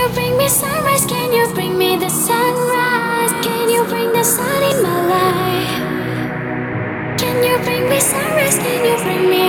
you bring me sunrise? Can you bring me the sunrise? Can you bring the sun in my life? Can you bring me sunrise? Can you bring me?